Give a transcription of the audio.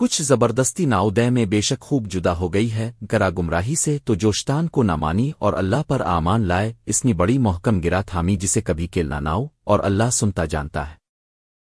کچھ زبردستی ناؤدے میں بے شک خوب جدا ہو گئی ہے، گرا گمراہی سے تو جوشتان کو نہ مانی اور اللہ پر آمان لائے، اس نے بڑی محکم گرا تھامی جسے کبھی کھیلنا ناؤ اور اللہ سنتا جانتا ہے۔